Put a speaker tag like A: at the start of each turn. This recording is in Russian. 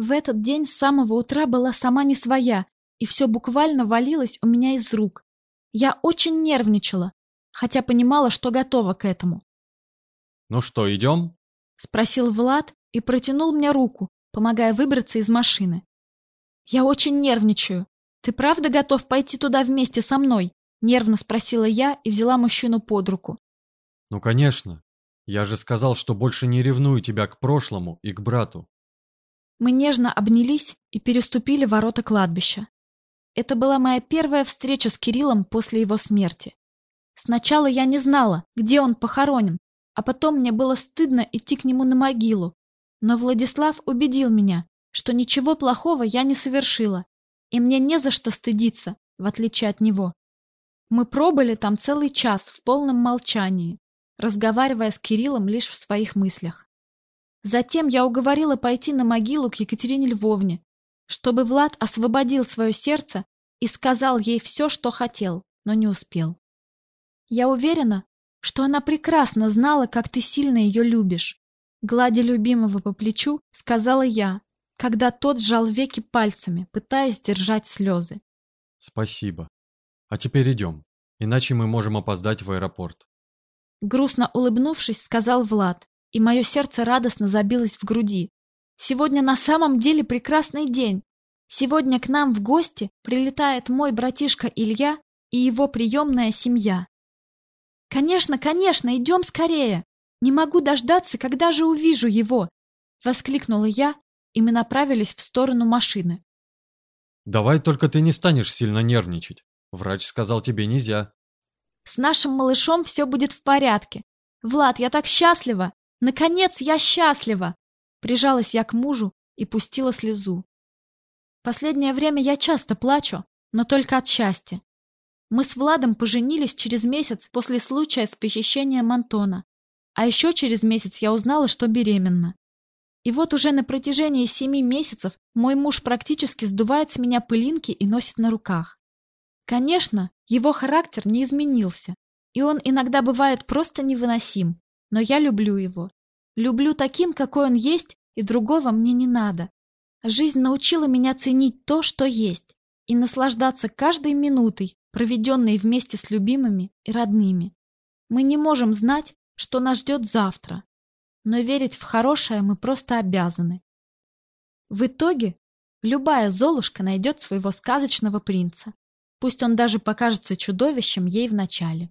A: В этот день с самого утра была сама не своя, и все буквально валилось у меня из рук. Я очень нервничала, хотя понимала, что готова к этому.
B: «Ну что, идем?»
A: — спросил Влад и протянул мне руку, помогая выбраться из машины. «Я очень нервничаю. Ты правда готов пойти туда вместе со мной?» — нервно спросила я и взяла мужчину под руку.
B: «Ну, конечно. Я же сказал, что больше не ревную тебя к прошлому и к брату».
A: Мы нежно обнялись и переступили ворота кладбища. Это была моя первая встреча с Кириллом после его смерти. Сначала я не знала, где он похоронен, а потом мне было стыдно идти к нему на могилу. Но Владислав убедил меня, что ничего плохого я не совершила, и мне не за что стыдиться, в отличие от него. Мы пробыли там целый час в полном молчании, разговаривая с Кириллом лишь в своих мыслях. Затем я уговорила пойти на могилу к Екатерине Львовне, чтобы Влад освободил свое сердце и сказал ей все, что хотел, но не успел. Я уверена, что она прекрасно знала, как ты сильно ее любишь. Гладя любимого по плечу, сказала я, когда тот сжал веки пальцами, пытаясь сдержать слезы.
B: Спасибо. А теперь идем, иначе мы можем опоздать в аэропорт.
A: Грустно улыбнувшись, сказал Влад, и мое сердце радостно забилось в груди, Сегодня на самом деле прекрасный день. Сегодня к нам в гости прилетает мой братишка Илья и его приемная семья. Конечно, конечно, идем скорее. Не могу дождаться, когда же увижу его. Воскликнула я, и мы направились в сторону машины.
B: Давай только ты не станешь сильно нервничать. Врач сказал тебе нельзя.
A: С нашим малышом все будет в порядке. Влад, я так счастлива! Наконец я счастлива! Прижалась я к мужу и пустила слезу. Последнее время я часто плачу, но только от счастья. Мы с Владом поженились через месяц после случая с похищением Антона. А еще через месяц я узнала, что беременна. И вот уже на протяжении семи месяцев мой муж практически сдувает с меня пылинки и носит на руках. Конечно, его характер не изменился, и он иногда бывает просто невыносим, но я люблю его. Люблю таким, какой он есть, и другого мне не надо. Жизнь научила меня ценить то, что есть, и наслаждаться каждой минутой, проведенной вместе с любимыми и родными. Мы не можем знать, что нас ждет завтра, но верить в хорошее мы просто обязаны. В итоге любая Золушка найдет своего сказочного принца, пусть он даже покажется чудовищем ей вначале.